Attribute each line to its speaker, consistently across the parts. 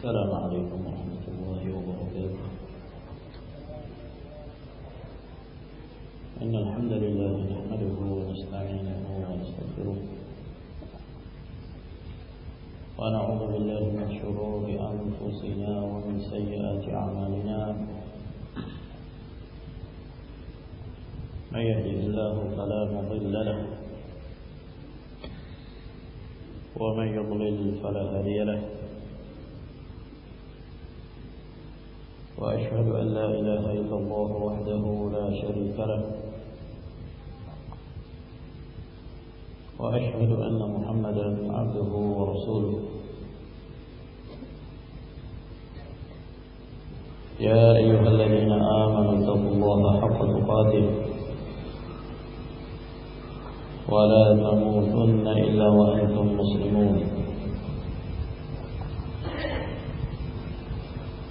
Speaker 1: السلام عليكم ورحمة الله وبركاته إن الحمد لله نحمده ونستعينه ونستغفره ونعوذ بالله من شرور أنفسنا ومن سيئات أعمالنا من يهدي الله فلا مضل له ومن يضلل فلا هدي له وأشهد أن لا إله إلا الله وحده لا شريك له وأشهد أن محمد عبده ورسوله يا أيها الذين آمنوا اتقوا الله حق تقاته ولا تموتن إلا وأنتم مسلمون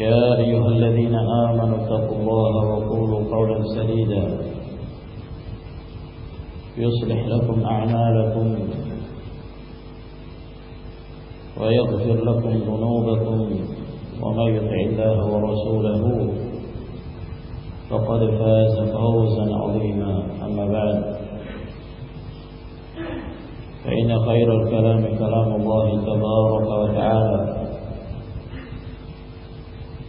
Speaker 1: يا أيها الذين آمنوا اتقوا الله وقولوا قولا سليدا يصلح لكم أعمالكم ويغفر لكم ذنوبكم وما يطع الله ورسوله فقد فاز فوزا عظيما أما بعد فإن خير الكلام كلام الله تبارك وتعالى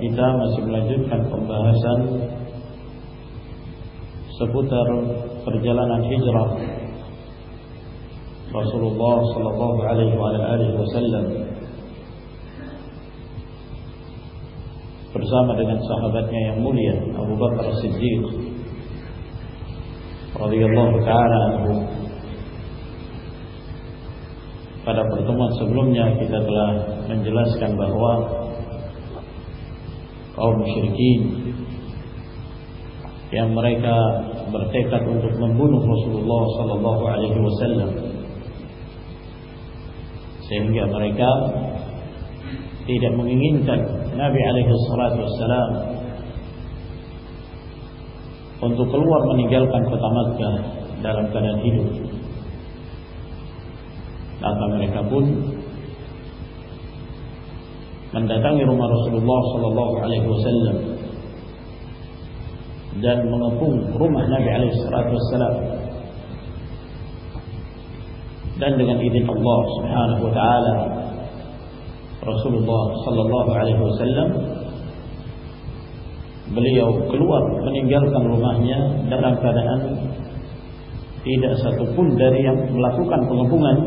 Speaker 1: پتا میں سب لپوتر پرچل کھیلو بہت سہ بنیاد ابو پر سی اور سبرم جان پیتا گلا منجلن سکن بھگوان اور کھڑکی مرائی کا برتے کا انٹرمنگ بن ہو سکے مرائی تیرہ بھی آسرا انتخلاتی ہوا میرے کا بول روما رسلو سلاتے بسان بس سلو بوالی ہو سل بلیونی گل گانا پن دریا کو بن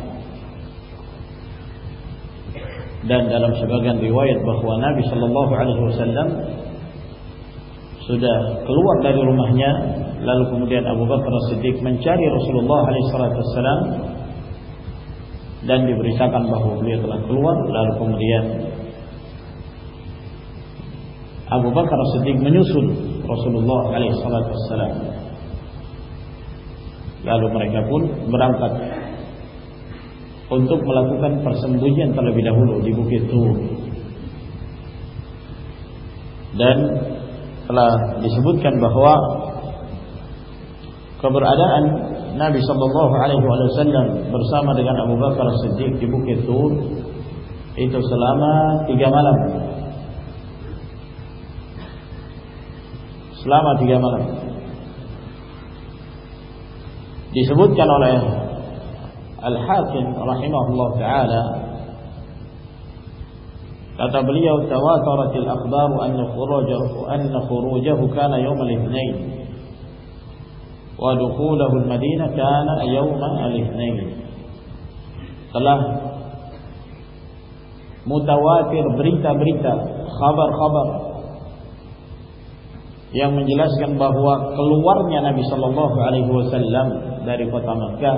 Speaker 1: لالو کمیا کر لال کمریات مین سُن رسول لالو مر کیا بول برام کا
Speaker 2: پرس بھجیے تو بہوا
Speaker 1: خبر آج بہار برسا مدن اموا کر سکتی الحاكم رحمه الله تعالى كتب لي وتواترت الأخبار أن أن خروجه, خروجه كان كان يوم يوم الاثنين الاثنين ودخوله المدينة متواتر بريتا بريتا خبر
Speaker 2: خبر yang menjelaskan bahwa keluarnya Nabi Alaihi Wasallam dari kota Mekah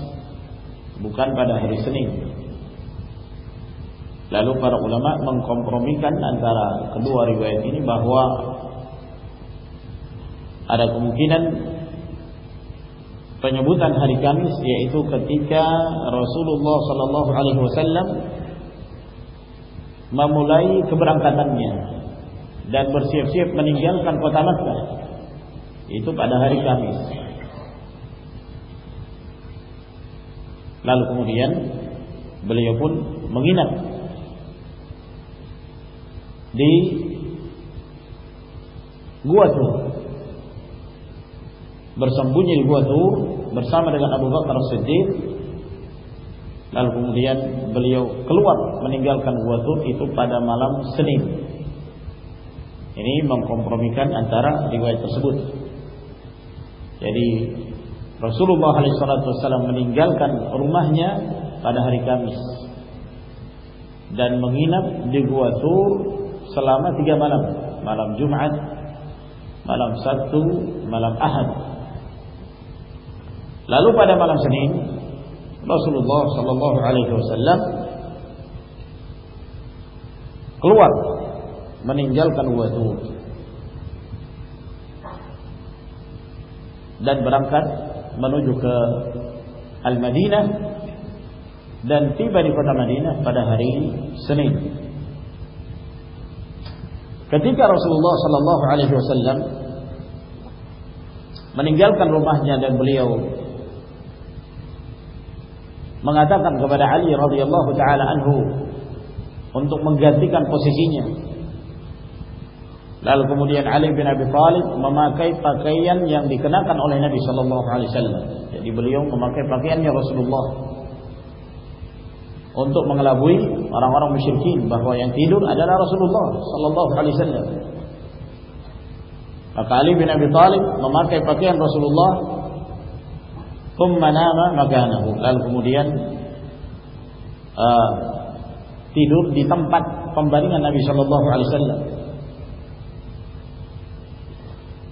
Speaker 2: بکان پاد Lalu پارما من باہر یہ تو پدہ لال قلونی تلام سلیم کمیکن دِوائز سو بہ ہری سر تو سلام منی جل کن مہیا سلامت ملم جم منم ست ملم اہم لالو پان بلم سنی سلوم سلم برکن منوج المین کرتی ہیں لال کمیان سے لال کم تین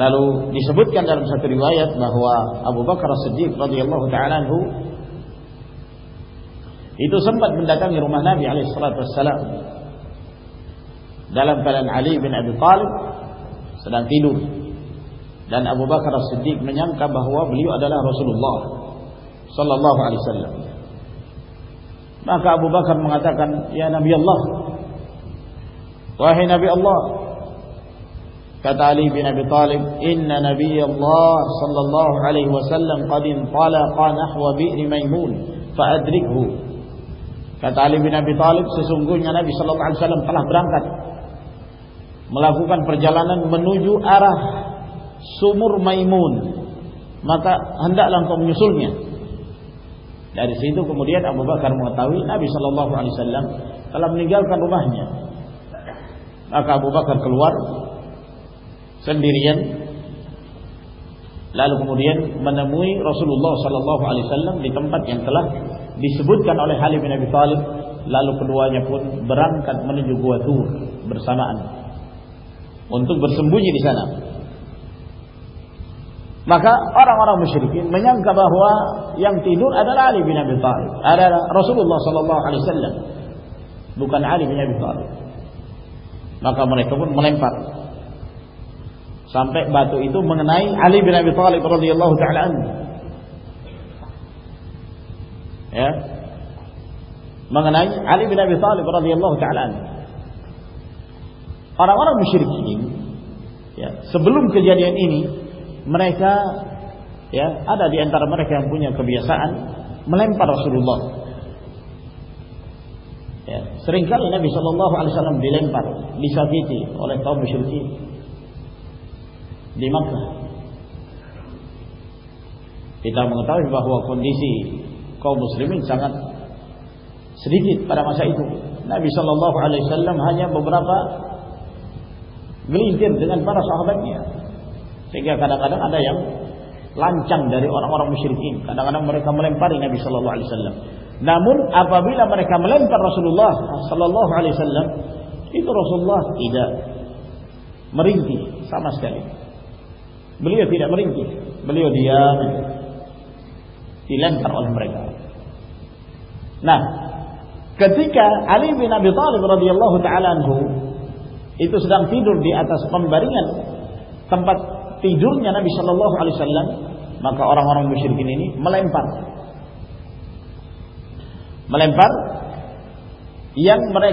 Speaker 2: لالو نیشبت کے نیوت بہو ابو بکر خر صدیق صلی اللہ کا كتالي بن أبي طالب إن نبي الله صلى الله عليه وسلم قد انطلق نحو بئر ميمون فأدركه كتالي بن أبي طالب سسنقون نبي صلى الله عليه وسلم telah berangkat melakukan perjalanan menuju arah sumur Maimun maka hendaklah engkau menyusulnya dari situ kemudian Abu Bakar mengetahui Nabi sallallahu alaihi wasallam telah meninggalkan rumahnya maka Abu Bakar keluar لالوبر حال بیالی لال اور مشرقی مئن کا علی بنا بیپال رسول اللہ علی سلام دکان علی مپال من من پاک sampai batu itu mengenai Ali bin Abi Thalib radhiyallahu taala anhu. Ya. Mengenai Ali bin Abi Thalib radhiyallahu taala anhu. Orang-orang musyrikin ya, sebelum kejadian ini mereka ya, ada di antara mereka yang punya kebiasaan melempar Rasulullah. Ya, seringkali Nabi sallallahu alaihi wasallam dilempar, disakiti oleh kaum musyrikin. بہو کو دیسی کو مشری میں سن سریجیت پیرمسائی کو بھی سلوال سلم ببراب lawn چن اور ملک مرکل پار سلو علی سرم نام آپ کمل سلو لو سلوال سلم کسلو مرتی تین دیا دوری سر اور ملائم پار ملائم پارن برائے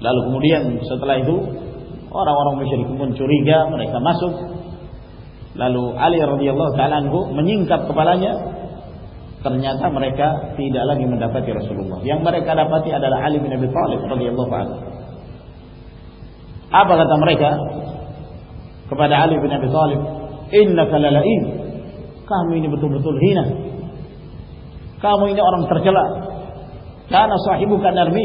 Speaker 2: لالو مڑیا چوری گیا مریکاسو لالو کا نرمی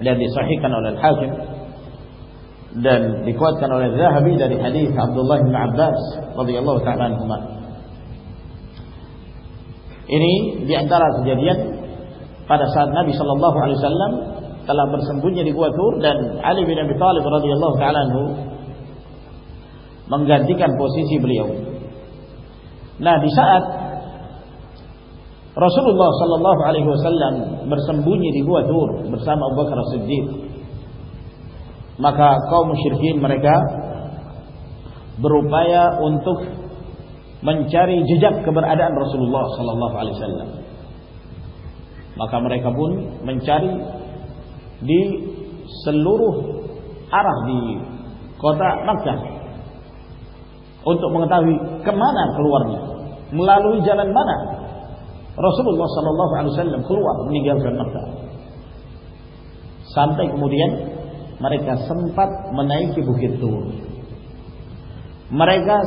Speaker 2: Beliau disahihkan oleh Al-Hakim dan dikuatkan oleh Zahabi dari hadis Abdullah bin Abbas radhiyallahu taala anhuma. Ini di antara kejadian pada saat Nabi sallallahu alaihi wasallam telah bersembunyi di Gua Tur dan Ali bin Abi Thalib radhiyallahu taala anhu menggantikan posisi beliau. Nah, di saat رس اللہ علیم برسم بنی مرے کا bone منچاری جانن مانا رسل شانت موریائی مرے گا مرے گا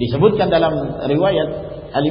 Speaker 2: دیش بھوت الخاری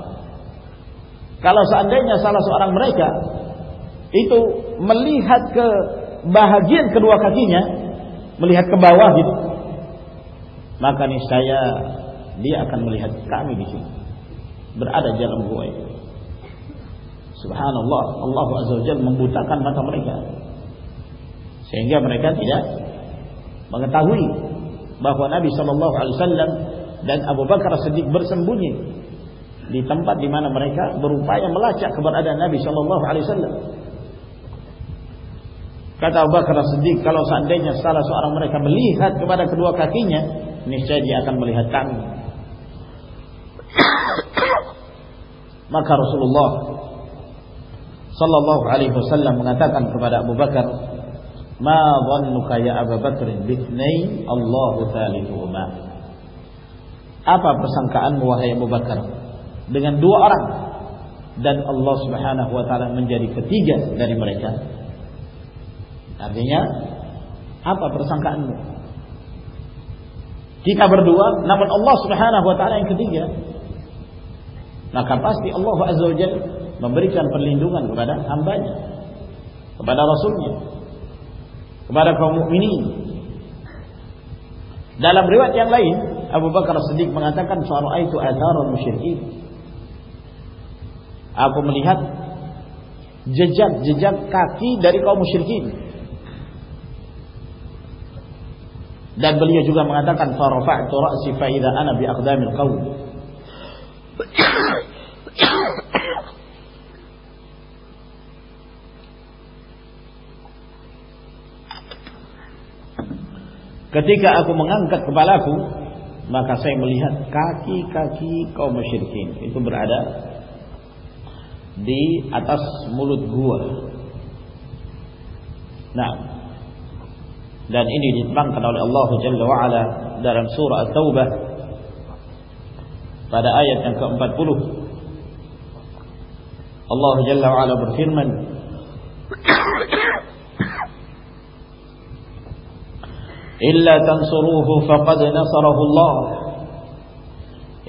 Speaker 3: کالاسا سالا سا آرائی کیا
Speaker 2: تو مالی ہاتھ بہت مالی ہاتھ باقا نشائیا دی آئی ہاتھ میرا جل اگوائے سکبر سے بوجھ تمپا دی مانے برو پائے ملا خبر آپ بکر دن اللہ تر منظری کتی گری مرچ آپ چیزیں کھتی گیا کارپاس کی بری چان پہلے آمدہ رسو گے اب لمبری چند لائی آپ کار سجیک بناتا آپ کو مل جلاتا کتی منگانا کو مشرقین اللہ تنق اللہ ہو جن سور سرو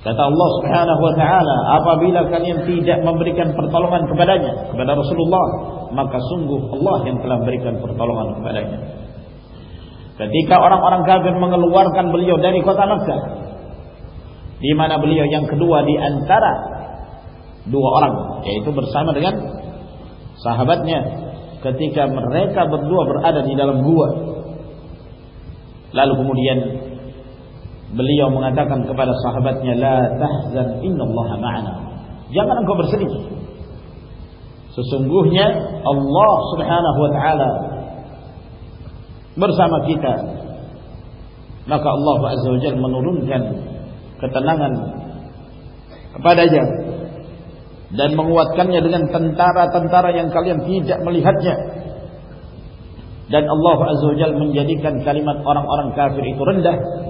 Speaker 2: Kata Allah subhanahu wa ta'ala Apabila kalian tidak memberikan pertolongan kepadanya Kepada Rasulullah Maka sungguh Allah yang telah memberikan pertolongan kepadanya Ketika orang-orang kafir mengeluarkan beliau dari kota Mekah di mana beliau yang kedua di antara Dua orang Yaitu bersama dengan Sahabatnya Ketika mereka berdua berada di dalam gua Lalu kemudian beliau mengatakan kepada sahabatnya la tahzan innallaha ma'ana jangan engkau bersedih sesungguhnya Allah subhanahu wa ta'ala bersama kita maka Allah azza wa jalla menurunkan ketenangan kepadanya dan menguatkannya dengan tentara-tentara yang kalian tidak melihatnya dan Allah azza wa jalla menjadikan kalimat orang-orang kafir itu rendah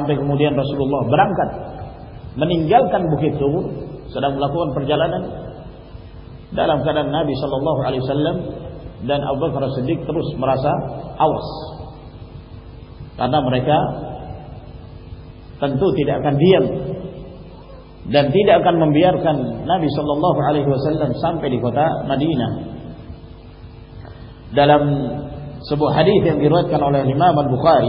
Speaker 2: موڈیا منی بک سر پرجا لینا سلن دینا ساسمر کام پہ من سبو ہری بوکواری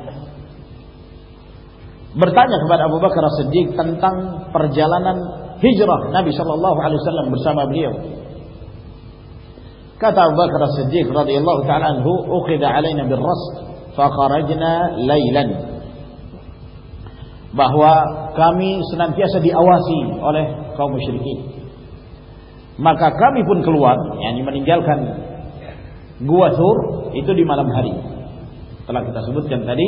Speaker 2: bertanya kepada Abu Bakar Siddiq tentang perjalanan hijrah Nabi sallallahu alaihi wasallam bersama beliau. Kata Abu Bakar Siddiq radhiyallahu taala anhu, "Ukhida alaina birras fa kharajna lailan." Bahwa kami senantiasa diawasi oleh kaum musyrikin. Maka kami pun keluar, yakni meninggalkan gua Tsur itu di malam hari. Telah kita sebutkan tadi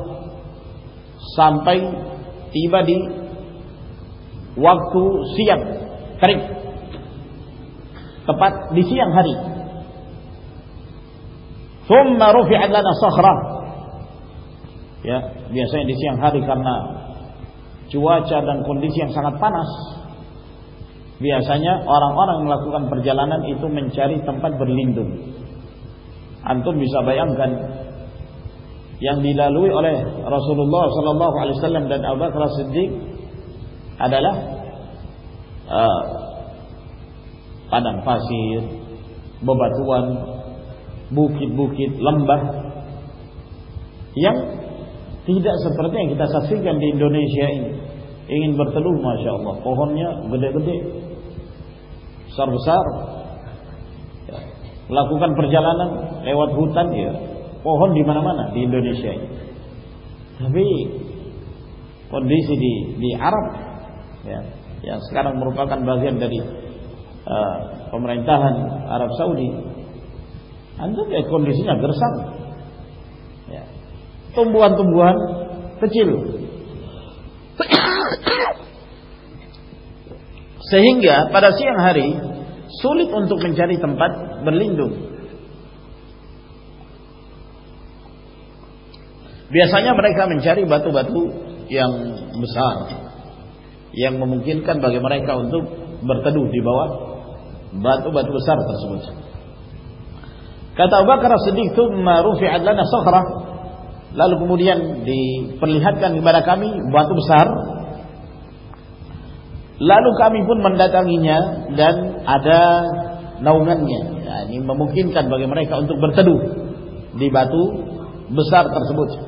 Speaker 2: سانتائی ویم کرنا چوا چادی اور جلان چار پر لنگ دن تم بھی سب امکن لمب سنڈ انڈونیشیاں بدے بدے پرچلان کے پہن دی من انڈونیسی کنڈری آرام کارن مرکن ہم تا آرام سولی کنڈری سے درسان تمبوان سہینگا پاراسی سولی کنٹو کنچاری تمپات بلین دوں مر کامین چاری بات بات یوں یم ممکن لال دی مرا کامی بات لالو کامی کون منڈا مرکن برتدو دی بات مسار کر سب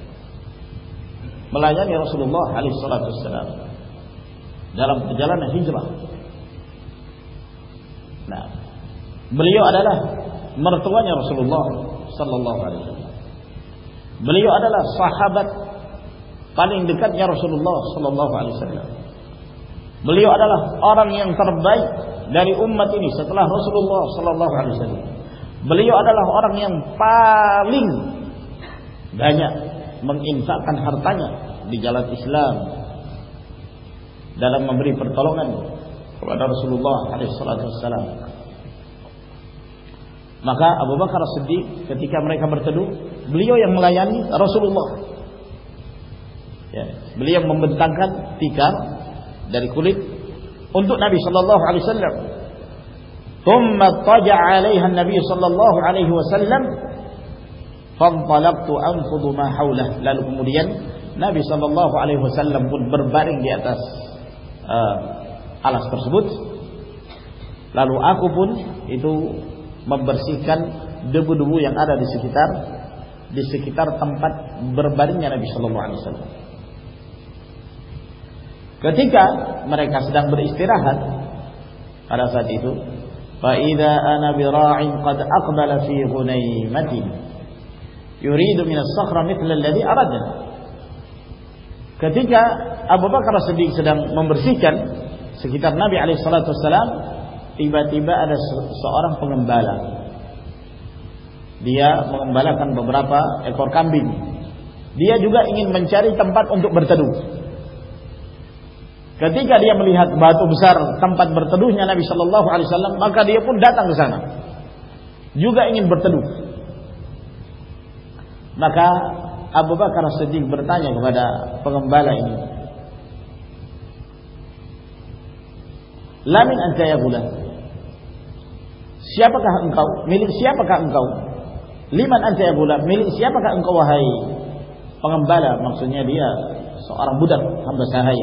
Speaker 2: ملا جاسلو لو حال جلنجہ بلیہ اڈا مرتبہ سلو لو سلو بلو اڈال سہا دیکھ پالکا سلو لو حالی سرو اڈالا اورن سرف دیکھ گاڑی ام متنی ستلا ہو سلو لو سلو حالی سر بلو اڈال پالنگ ہرتا ہے اسلام دلری پر چلو مقام ابوا خرا سیمرہ خبر چلو بلیمس محمد اندو نبی صحافی لالو ممبل لالو آبر برباری مرسی ڈنگ سخر آدھے کتنی کا سلام پنگن بال دیا ببراپا کامبن دیا جگہ منچاری تم برتادو کتی ہاتھ بہتر تمپات برتادوی صلی اللہ علیہ پن ڈھا کما جگا ان برتادو مقا کارا سک برتا پاگم بالائی لمن اچائیا بولا پا اومن آنچایا بولا پاک اُن کا بدن ہم دسائن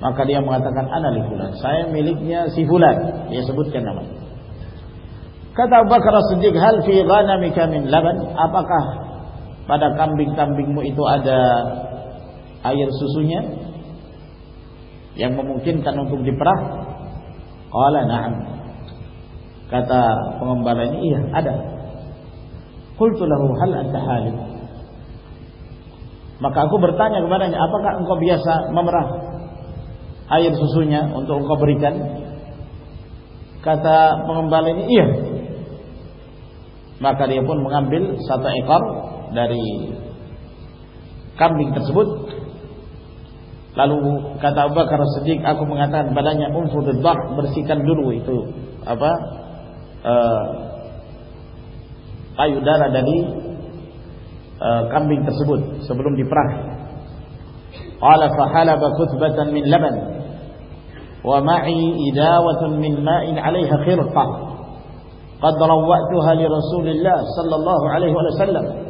Speaker 2: سائم ملکا سبزی آر سسے کاپڑا کام بارے پھول تو کاپا بیسا ممرا آئر سسوں اور کتا مہام بال بہ کر بل ساتا داری کم بیس بد لالو کا سٹک آپ بہت بلائیں بہت بڑی آپ آئی درا داری کم بیس بتم دیبین ومعي إداوة من ماء عليها خرقة قد روأتها لرسول الله الله صلى عليه وسلم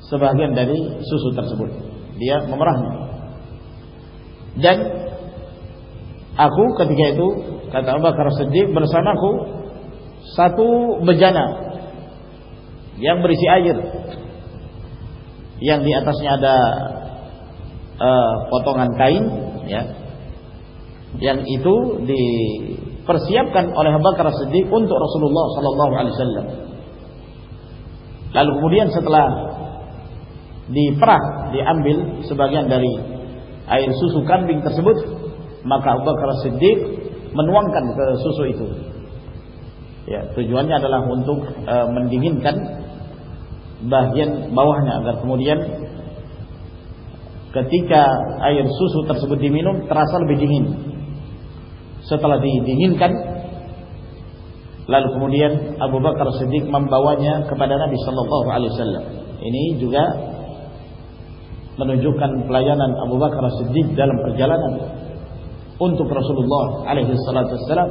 Speaker 2: sebagian dari susu tersebut dia memerahnya dan aku ketika itu kata Abu Bakar Siddiq bersamaku satu bejana yang yang berisi air di atasnya ada پتگان ٹائم اور بکار سدھی ان تو سلو لو سلو لو بال سن لین لڑی سی پرا دی امبل باغیانداری سوسو کان تربدھ مکا بکار سدیک منوان کن سسوگین بابرن کتک سو سو ترس بدھیم تراسل بھی لالو کم ابوبا کلاسیک ممبل این جگا جوانا سدیلن انٹو رسلات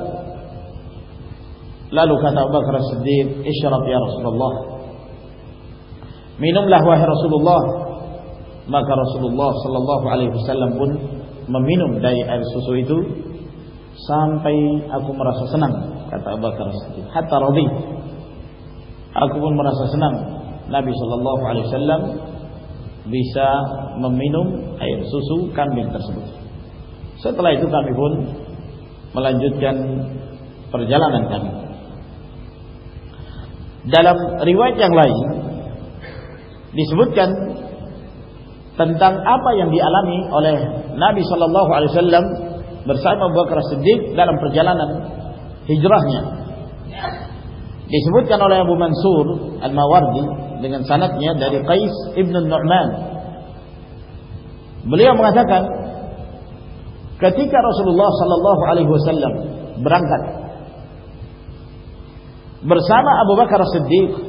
Speaker 2: لالو کانا سدیپ ایشور پیا رسلین سلو ل maka Rasulullah sallallahu alaihi wasallam pun meminum dari air susu itu sampai aku merasa senang kata Abu Bakar Siddiq hatta radhi aku pun merasa senang Nabi sallallahu alaihi wasallam bisa meminum air susu kambing tersebut setelah itu kami pun melanjutkan perjalanan kami dalam riwayat yang lain disebutkan tentang apa yang dialami oleh Nabi Shallallahu Alaihi Wasallam bersama Abu Bakar Siddiq dalam perjalanan hijrahnya. Disebutkan oleh Abu Mansur Al Mawardi dengan sanatnya dari Qais ibn Nu'man. Beliau mengatakan ketika Rasulullah Shallallahu Alaihi Wasallam berangkat bersama Abu Bakar Siddiq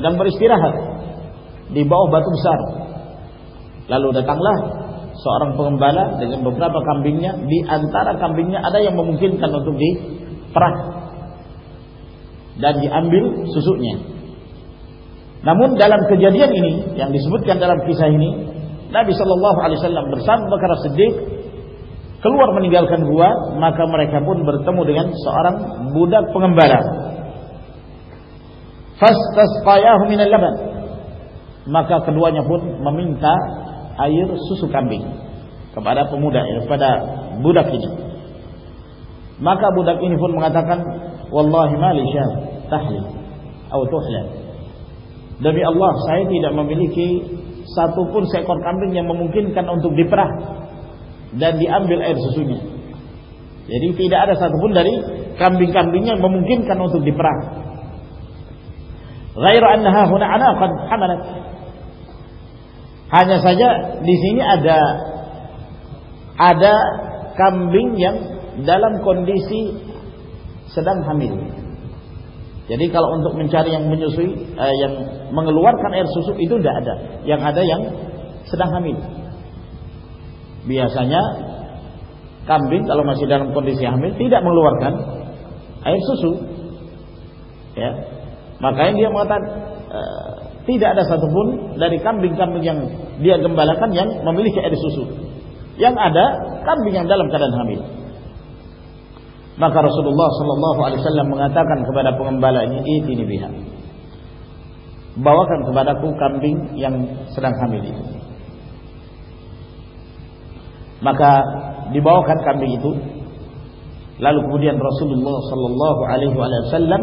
Speaker 2: Lalu دا سو اور ممکن کریں اور پس تس پایا human لبن مکا کدواپن ممنتا سسو کام کپڑا بو دکنی مکا بو دکن منہ ہمالی اللہ ساڑی کی سات سن کانبنکن کر سسوئی لگ رہے داری دیپرا رائرآ نہ منگلوارن سدن حامی ساسی کنڈیسی دنوار کھانے مقای مدا ساتھ ممبلی سے رسول اللہ سولسلاتا یہ تین بابا سر ہم باوا خان کامی لو لالو کبدی رسول سلام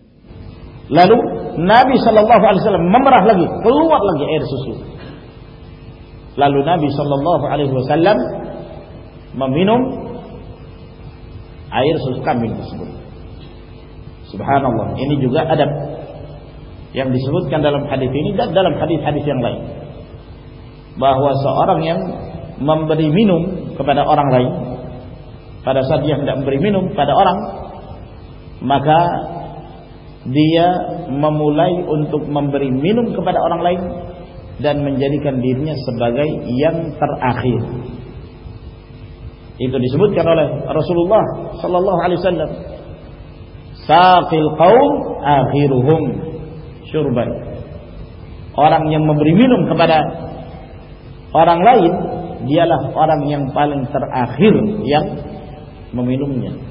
Speaker 2: لالو نا ممبرا لالو نا بیس لوگ آر نمگا ادبائ اور برادر اور dia memulai untuk memberi minum kepada orang lain dan menjadikan dirinya sebagai yang terakhir. Itu disebutkan oleh Rasulullah sallallahu alaihi wasallam. Saqil qaum akhiruhum syurban. Orang yang memberi minum kepada orang lain dialah orang yang paling terakhir yang meminumnya.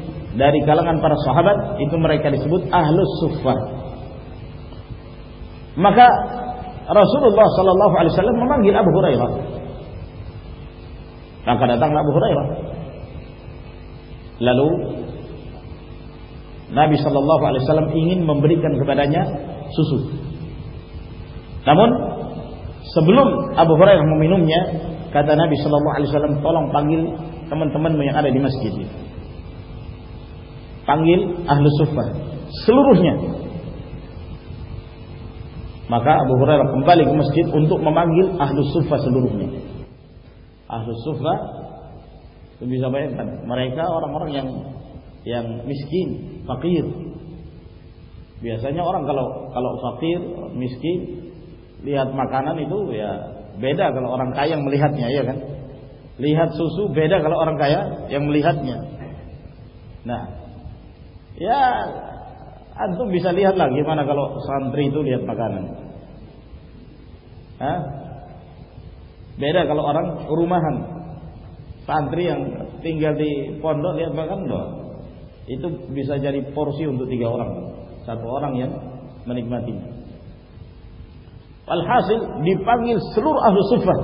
Speaker 2: داری گل پارا سہا رہا ہومبری گنکھا سوسو تم سبل ابو ہو رہا ہے میم سالم پلن پاگل تمہن ارے مسلم پانگل آلو sofa سلو روکا برائے کمپالی مسجد اندو مماگل آلو سوفا سلو رو سا بھائی مارکا اور مسکن پاکیر اور مسکن لےحات مکان بےدا گلو اور کھائے لے لے سو سوجا گلو اور گا ایم لے لگیمان سانترین روما ہن سانترین تنگیا پندرہ لگا یہ تو پڑسی ہندو تین اور منک ملحی سلور سوفر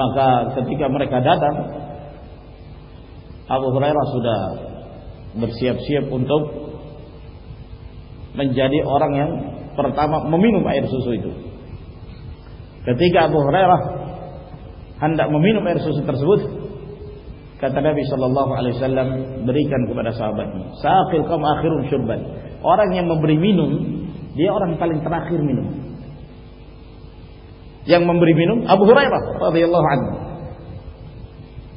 Speaker 2: مقاصد آباد آ بھی صلی اللہ علیہ اور اب ہو رہا ہے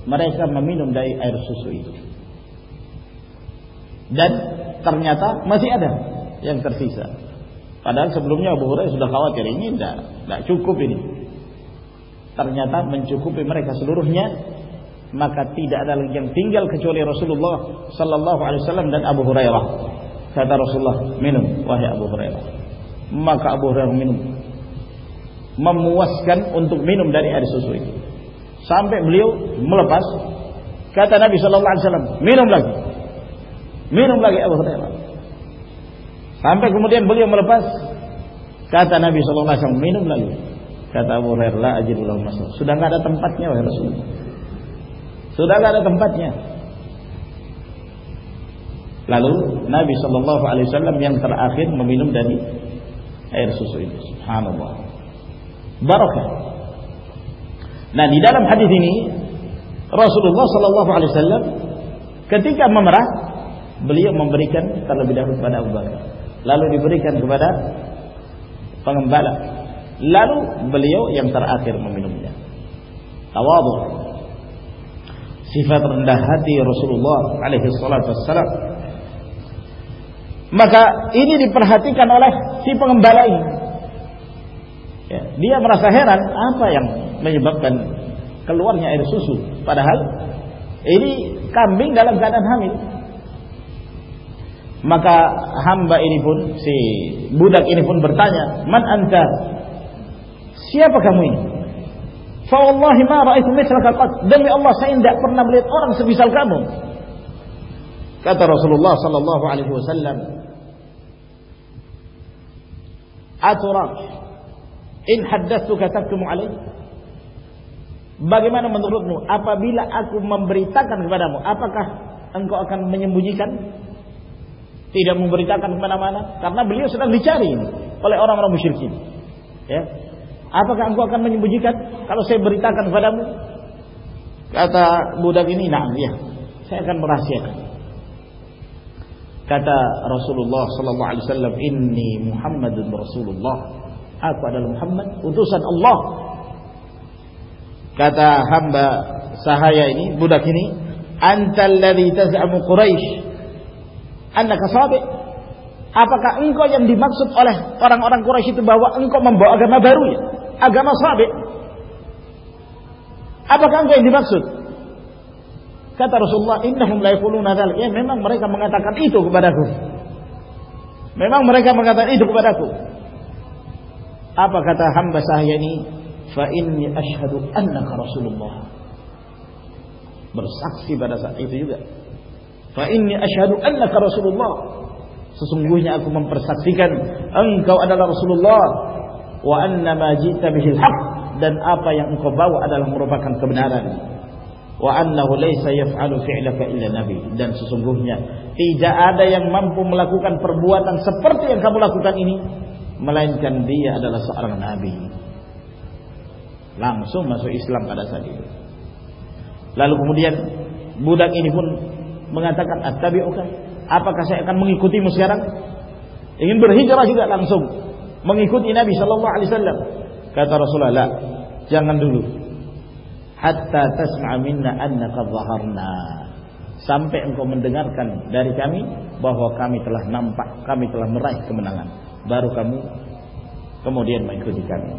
Speaker 2: تینگل کھچوی رسول رسول مین داری بولناس مینا تمپاتا تمپاتیاں برقی Nah di dalam hadis ini Rasulullah Shallallahu Alaihi Wasallam ketika memerah beliau memberikan terlebih dahulu kepada Abu Bakar, lalu diberikan kepada pengembala, lalu beliau yang terakhir meminumnya. Tawadhu. Sifat rendah hati Rasulullah alaihi wasallam. Maka ini diperhatikan oleh si pengembala ini. Ya, dia merasa heran apa yang menyebabkan keluarnya air susu padahal ini kambing dalam keadaan hamil maka hamba ini pun si budak ini pun bertanya man anta siapa kamu ini fa wallahi ma raaitu mithlaka qad demi Allah saya tidak pernah melihat orang semisal kamu kata Rasulullah sallallahu alaihi wasallam aturak in haddatsuka tatkum alaihi بگی آپ کا اور مشرقین آپ کا ان کو بوجھ بریتا kata hamba sahaya ini budak ini antal ladzi taz'amu quraish annaka sabiq apakah engkau yang dimaksud oleh orang-orang quraish itu bahwa engkau membawa agama baru ya agama sabiq apakah engkau yang dimaksud kata Rasulullah innahum la yaquluna dzalik ya memang mereka mengatakan itu kepadaku memang mereka mengatakan itu kepadaku apa kata hamba sahaya ini سلوم برا ان کر سلو سوسنگ ساکسی کن کا روس لو ان کو سوسمونی جا من پو ملا پر بو سب پر ملائن کن بیس نابی لم سو اسلام کا ساری لالو کمدیان مود آن منگا بھی آپ کا ساتھ منگی خود مسکاران ایک ہی چوا سکا لمسوں خود نہ بہار سمپ مند داری کمی بہو کمی تلا نمپیلا بار کم کموڈیا میں کمی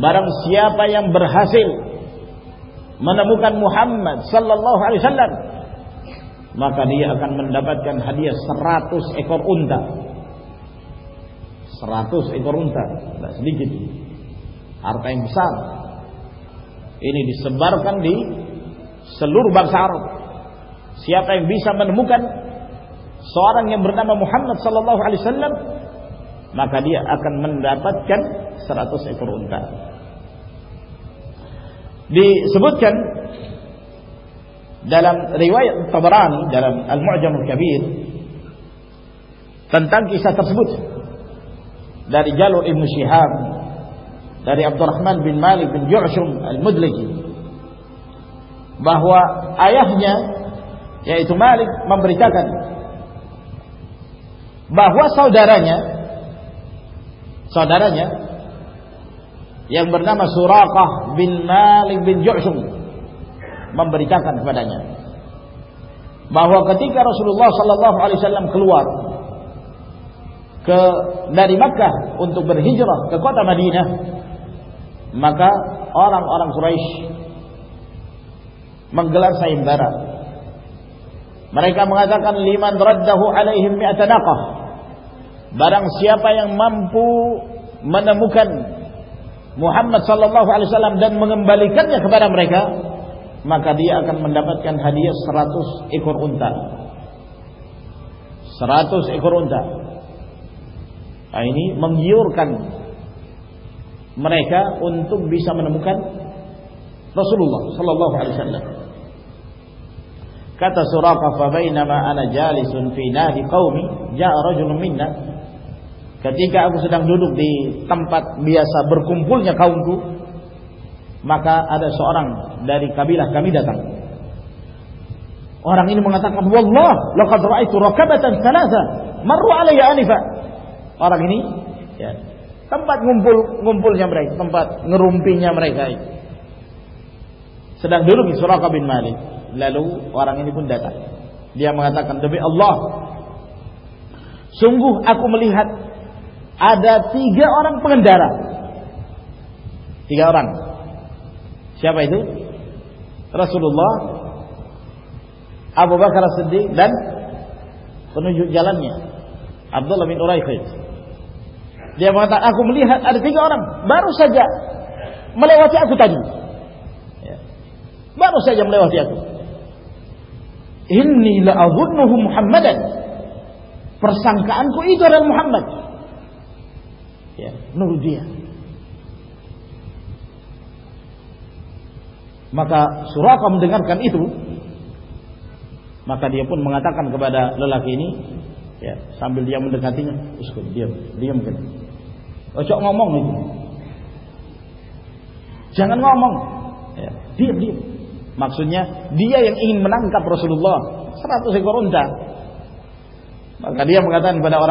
Speaker 2: مرم سیا پھر منموکن محمد صلح منڈت سیا پی سم سور مردم محمد صلی اللہ علی سلن کا سے جم ربران جالم المیر داری در عبد الرحمانا نام سورسلم کلواتر ہجرو میری اور مرن سیا پائن ممپو من مکھن محمد صلیہ جنمبالی کنیکا مقدیا آئی من کن مریکا انتمن سلو سلام کا جا رہا سم دک تمپاتا ان کا سو اور سرو آئی سر اور سدھان دن سرو کا راگینی بن دہائے مغا تھا سنگو حکومت تیے اور ڈرا تیے اور سلو آرا سدی دن اندل ابھی اور ملنگ بار سجا ملے واسطے کو تجھے بار سجا ملے واجے آپ کو پن مناتا لولا کئی سام دیا مدین اچھا مونن ما اماؤنگ مکس من کا پر سلو سارا دیا میرا اور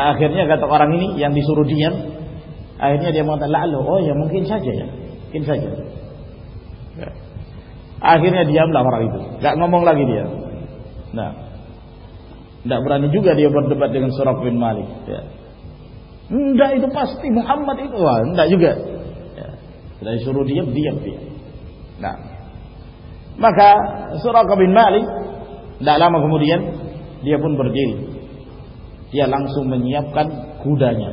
Speaker 2: آخر اور آخری چیز آخری ادیا ہم لبا گیے بنانا گیری سورک بھی محمد پر جی لنسوپ ریا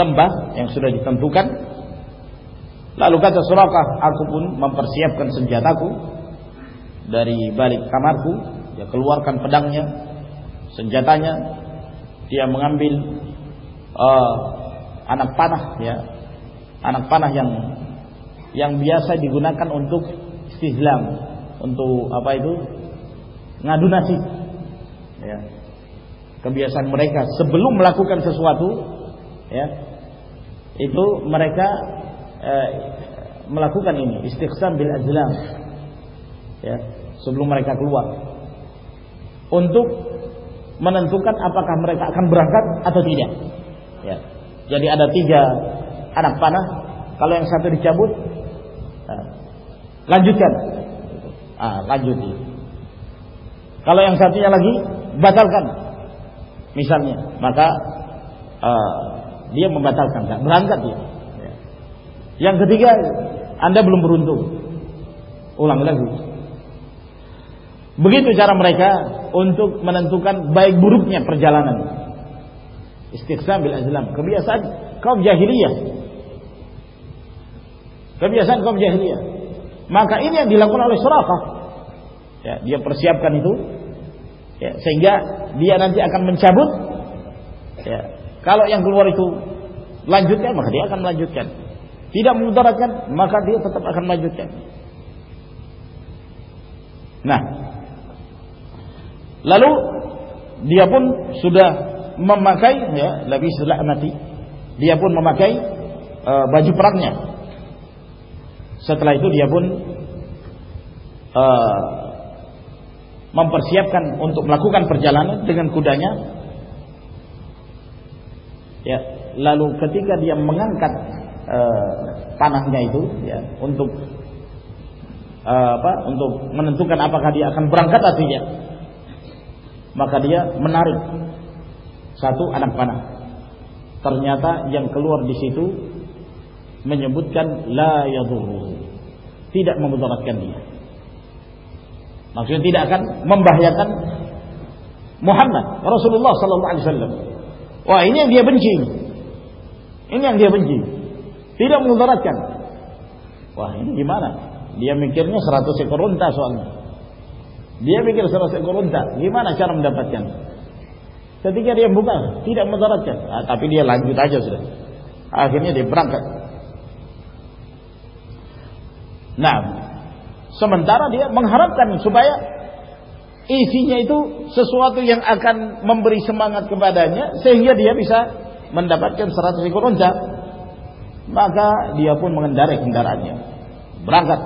Speaker 2: لمبا لال اوقات جدہ کواری بار کمار کو کلوار کن پان سے جدا منانبل پان آن پانا یاں یعن بی آسائ دی گنا کن انتو اسلام انتو آپائی دونا
Speaker 1: ساکر
Speaker 2: کا سبلو ملاقو سس یہ تو مرک ملاقونی اسٹیکس مرائی کا جی آدھا تی ارے نا کام ساتھی چاوت رجو کیا بتاؤں سامنے بتا بن ساتھی آندا بل بھر اولا ملا بگی چار مرکو منتو کان بائک بروک نہیں پر جلدی ہے کبھی آسان کو جہلیا میں سراقا پسیا دیا جان چاہ کالوار کو لا جاتی تین مدر سپ نہ لالو دیا بن سوڈا ماما لبی سلاتی دیا بن مماقی باجو پارکنی ستلائی بن ممبن پر جلان تکن کو لالو کتی منان کن پانہ کو آپ کا دے برانکیا منار سا تو پان سرتا کلو اور ڈسیٹو میں تم تین مم باہر مہان میں تین درد کیا سکے سوکل سراسکے معلوم کیا بھوکا تیرے مدرسے سمن دا دیا ایسی سو سوات ممبر سما دیا ہنگایا را براکر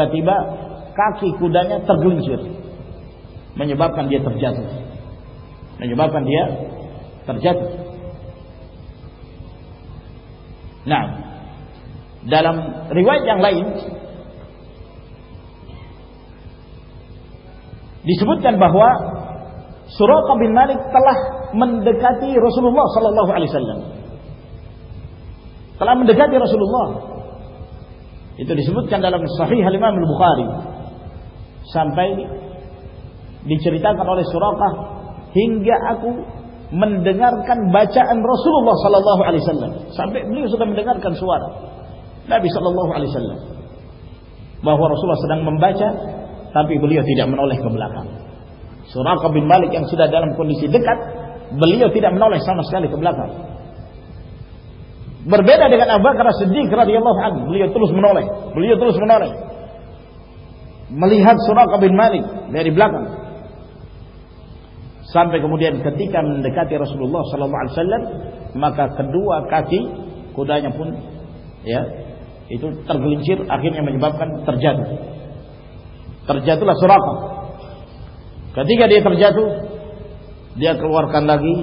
Speaker 2: پات لاکھ تر گن چیز مناب ریوائ جان بہوا سرو کا بند تلا دے رسول سلسلے تلا من دے کا رسول ہوا یہ سب سہی حالما مل بوار سنٹائی چرتا سورا کا بہت رسوا سر بچا گلی منالی سورا کا بلی اتر سمسیا تلس منالی تلس منالی ہاتھ سور مالی بلاک شام کامیاں رسو آگے کتی کا دیا ترجاتی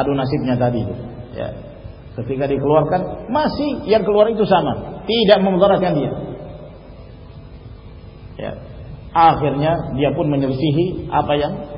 Speaker 2: آدھو ناسی کا دیکھیے آیا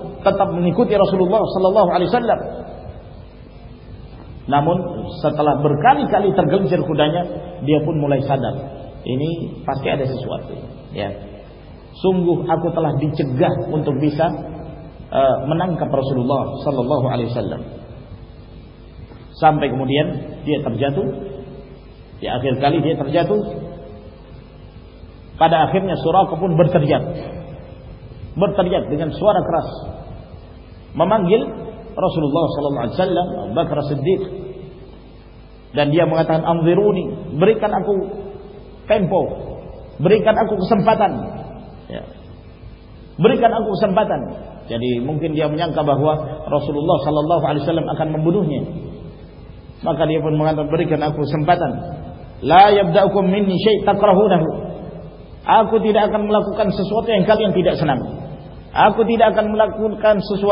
Speaker 2: سلو لہ آر کا سرگولاسان کا سلو لہ آ سمک مجھے آخر کا مامان گل رسلہ چل جان بکرا سدیا بوائے برج کرنا کومپو سمپاطن برج کرنا سمپاطن جانے ممکن کا بہو رسلوان برویے بنائے لاپرہ آپ کو سسوتے ان کا سنا آپ کو دیدا سورس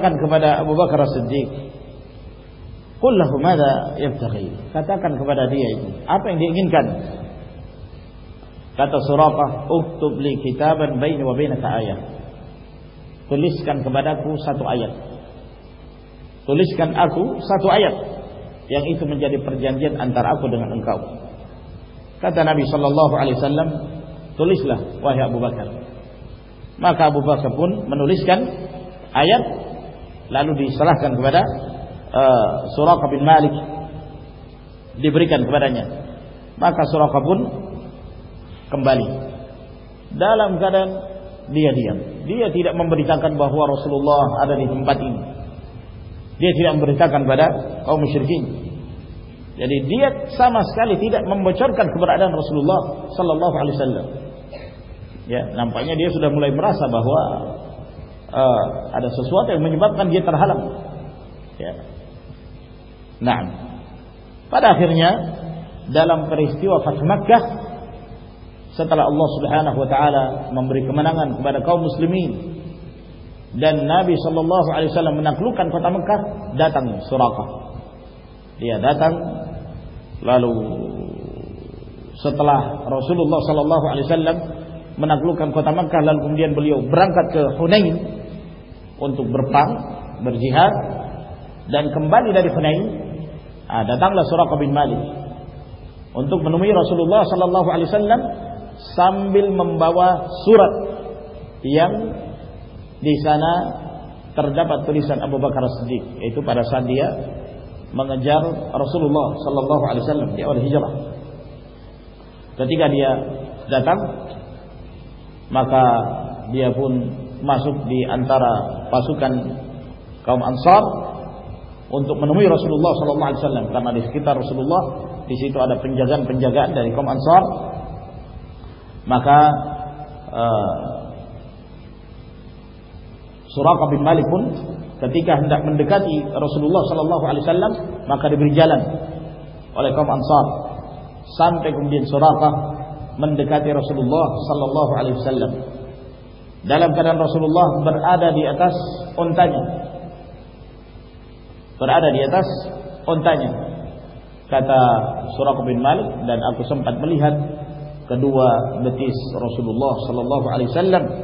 Speaker 2: کنک پولیس آپ کو دن کا نی علیم چولیس گان لال سرحان دیبری کن کا سور کا پن کمبالی dia tidak memberitakan kepada kaum musyrikin jadi dia sama sekali tidak membocorkan keberadaan Rasulullah sallallahu alaihi wasallam ya nampaknya dia sudah mulai merasa bahwa uh, ada sesuatu yang menyebabkan dia terhalang
Speaker 1: ya nah
Speaker 2: pada akhirnya dalam peristiwa Fathu Makkah setelah Allah Subhanahu wa taala memberi kemenangan kepada kaum muslimin dan Nabi Shallallahu Alaihi Wasallam menaklukkan kota Mekah datang Surakah dia datang lalu setelah Rasulullah Shallallahu Alaihi Wasallam menaklukkan kota Mekah lalu kemudian beliau berangkat ke Hunain untuk berperang berjihad dan kembali dari Hunain ah, datanglah Surakah bin Malik untuk menemui Rasulullah Shallallahu Alaihi Wasallam sambil membawa surat yang بارسک ایکسات سلو اللہ اور ہجوا دیا جاتا دیا پنسک دی انتارہ پاسوکن کم آنسور منہ رسول اسکیتا رسول اوسیجان Suraqah bin Malik pun ketika hendak mendekati Rasulullah sallallahu alaihi wasallam maka diberi jalan oleh kaum Ansar sampai kemudian Suraqah mendekati Rasulullah sallallahu alaihi wasallam dalam keadaan Rasulullah berada di atas untanya berada di atas untanya kata Suraqah bin Malik dan aku sempat melihat kedua betis Rasulullah sallallahu alaihi wasallam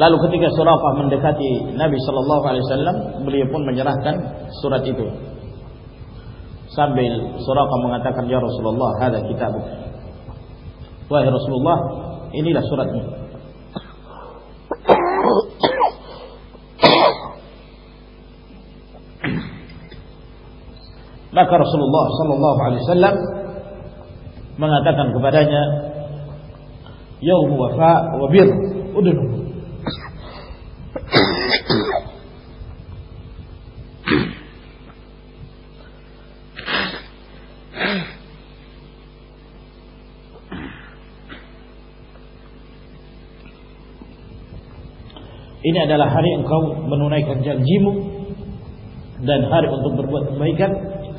Speaker 2: Lalu کتنے کے سورفا من دیکھا تھی نہ بھی سلو سلام بولے phone بن جا سور سبات ہاری اُن مک در گلاً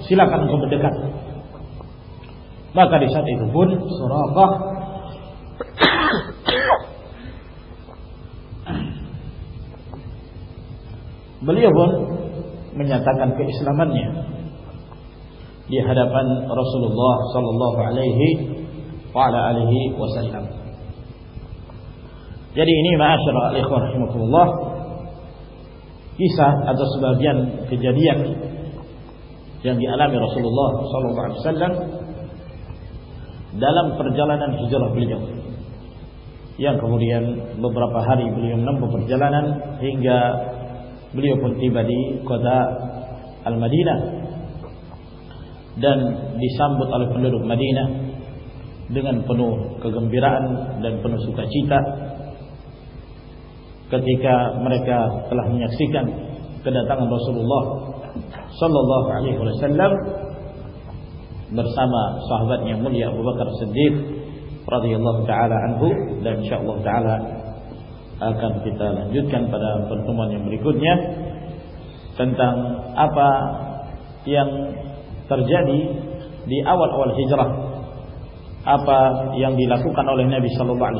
Speaker 2: سلی میانسلام جی محاصر الم کون جنام روسوں لوگ سلن دلم پر جلان بلیجن ین کبرین لبرا پہاری بلیئن بو پر جلان ہنگا بلیو تیوادی کدا المدی نسام بالکل مدی نہ دن پنو گران دن پنو سوتا چیتا کدی کا مرکنیکسی لسلو لوگ لڑا سہازات ملک پاد لو کا اعلان پتا جتنا مریقروالی جلان بھی لاکو کانو لینا بھی سلو والی